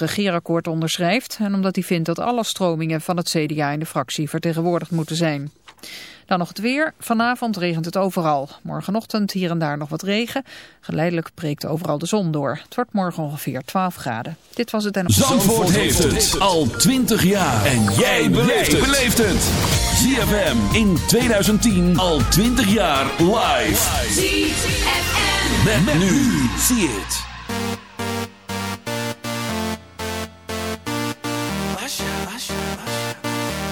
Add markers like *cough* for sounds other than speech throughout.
regeerakkoord onderschrijft en omdat hij vindt dat alle stromingen van het CDA in de fractie vertegenwoordigd moeten zijn. Dan nog het weer. Vanavond regent het overal. Morgenochtend hier en daar nog wat regen. Geleidelijk breekt overal de zon door. Het wordt morgen ongeveer 12 graden. Dit was het en... Zandvoort heeft het al 20 jaar. En jij beleeft het. ZFM in 2010 al 20 jaar live. ZFM. Met, nu. Zie het.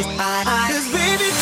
Eyes. Cause baby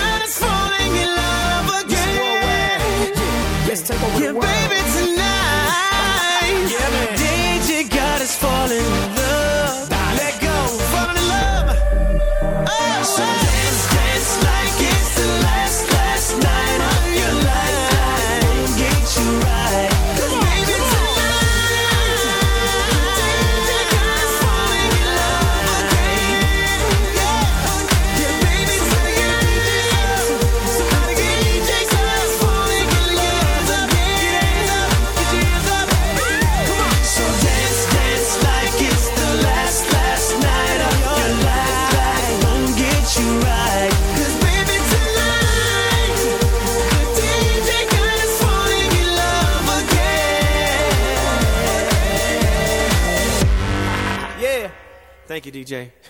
DJ. *laughs*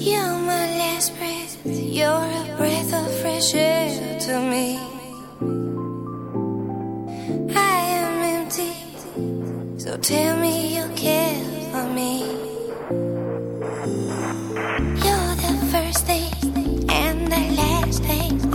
You're my last breath. You're a breath of fresh air to me. I am empty, so tell me you care for me. You're the first thing and the last thing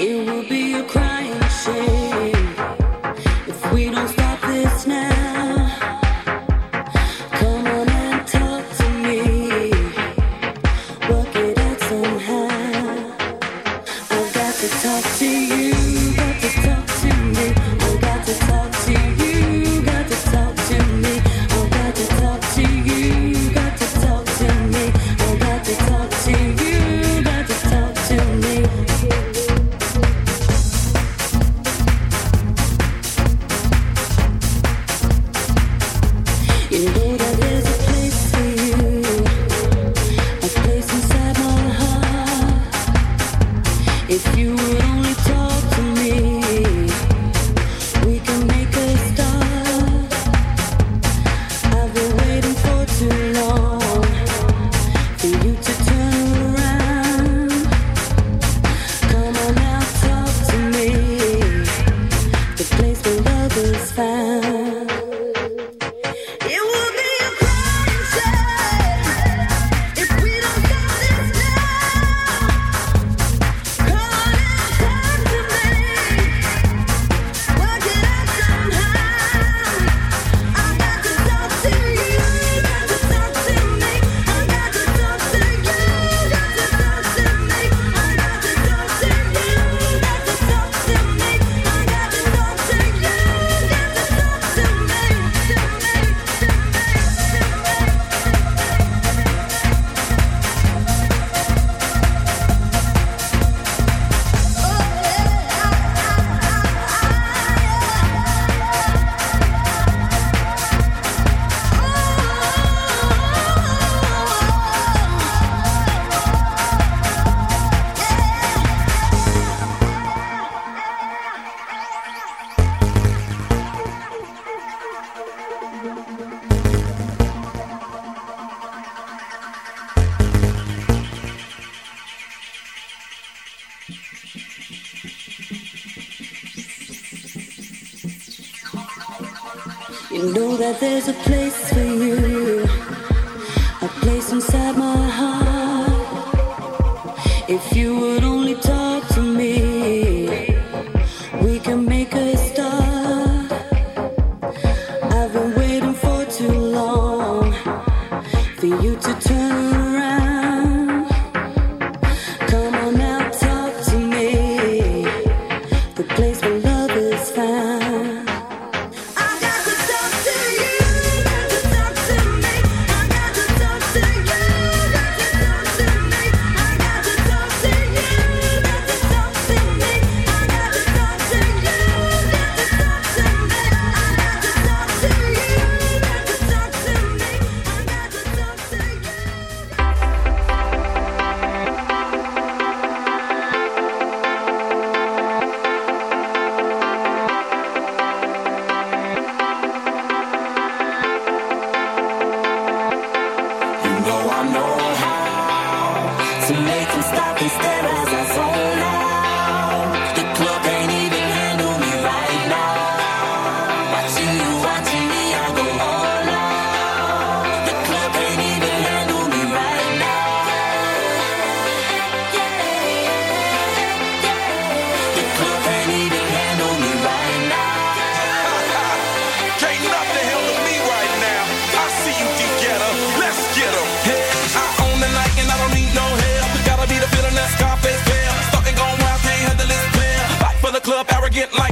it will be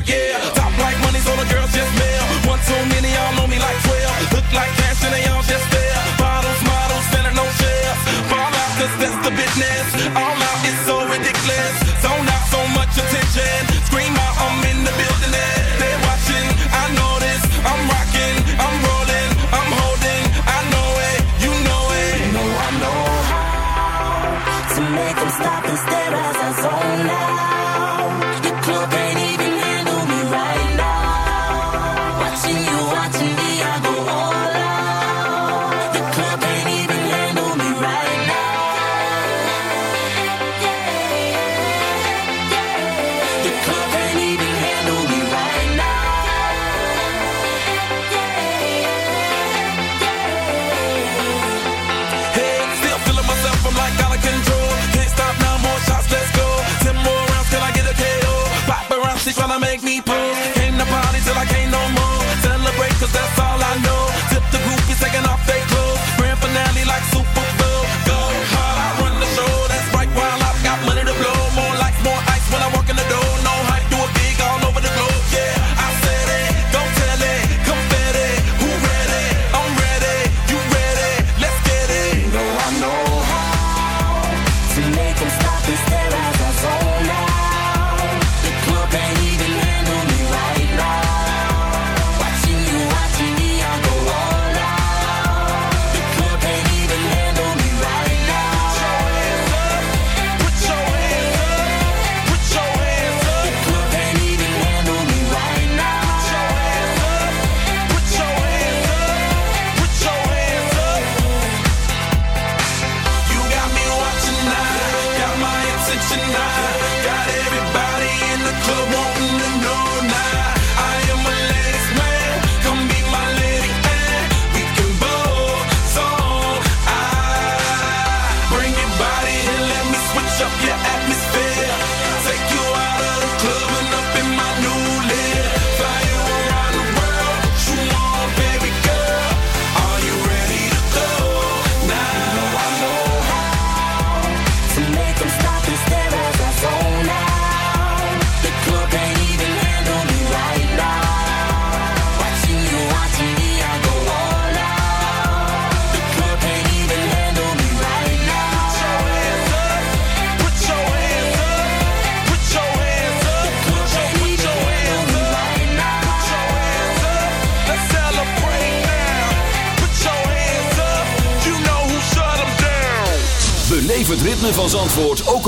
yeah. Top like all the girls just. One too many, all me like 12. Look like cash and they all just models, no out, that's the business. All out, so ridiculous. Zone out so much attention.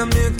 damn near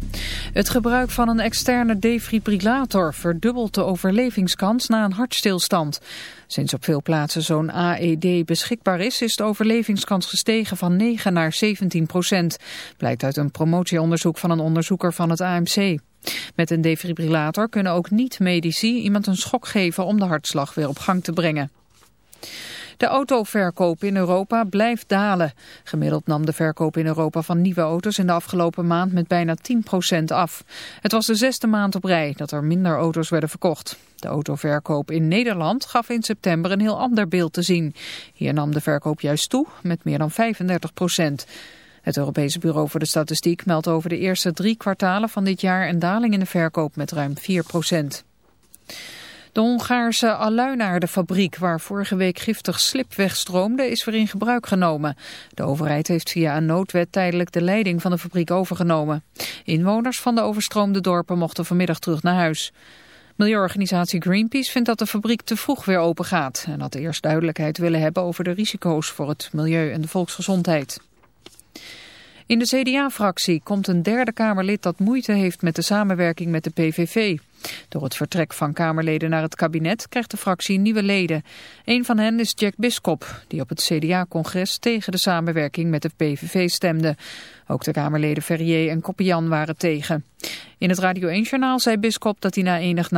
Het gebruik van een externe defibrillator verdubbelt de overlevingskans na een hartstilstand. Sinds op veel plaatsen zo'n AED beschikbaar is, is de overlevingskans gestegen van 9 naar 17 procent. Blijkt uit een promotieonderzoek van een onderzoeker van het AMC. Met een defibrillator kunnen ook niet-medici iemand een schok geven om de hartslag weer op gang te brengen. De autoverkoop in Europa blijft dalen. Gemiddeld nam de verkoop in Europa van nieuwe auto's in de afgelopen maand met bijna 10% af. Het was de zesde maand op rij dat er minder auto's werden verkocht. De autoverkoop in Nederland gaf in september een heel ander beeld te zien. Hier nam de verkoop juist toe met meer dan 35% Het Europese Bureau voor de Statistiek meldt over de eerste drie kwartalen van dit jaar een daling in de verkoop met ruim 4 de Hongaarse aluinaardenfabriek waar vorige week giftig slip wegstroomde is weer in gebruik genomen. De overheid heeft via een noodwet tijdelijk de leiding van de fabriek overgenomen. Inwoners van de overstroomde dorpen mochten vanmiddag terug naar huis. Milieuorganisatie Greenpeace vindt dat de fabriek te vroeg weer open gaat en had eerst duidelijkheid willen hebben over de risico's voor het milieu en de volksgezondheid. In de CDA-fractie komt een derde Kamerlid dat moeite heeft met de samenwerking met de PVV. Door het vertrek van Kamerleden naar het kabinet krijgt de fractie nieuwe leden. Een van hen is Jack Biskop, die op het CDA-congres tegen de samenwerking met de PVV stemde. Ook de Kamerleden Ferrier en Koppian waren tegen. In het Radio 1-journaal zei Biskop dat hij na enig